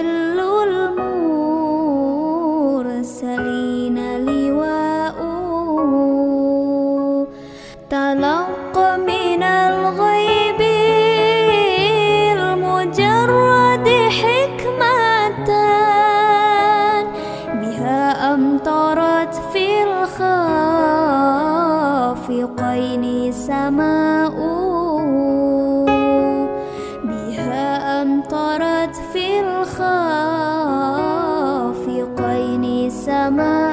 وظل المرسلين من الغيب المجرد حكمة. بها أمطرت في الخافقين بها أمطرت في الخافقين سماء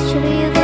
should be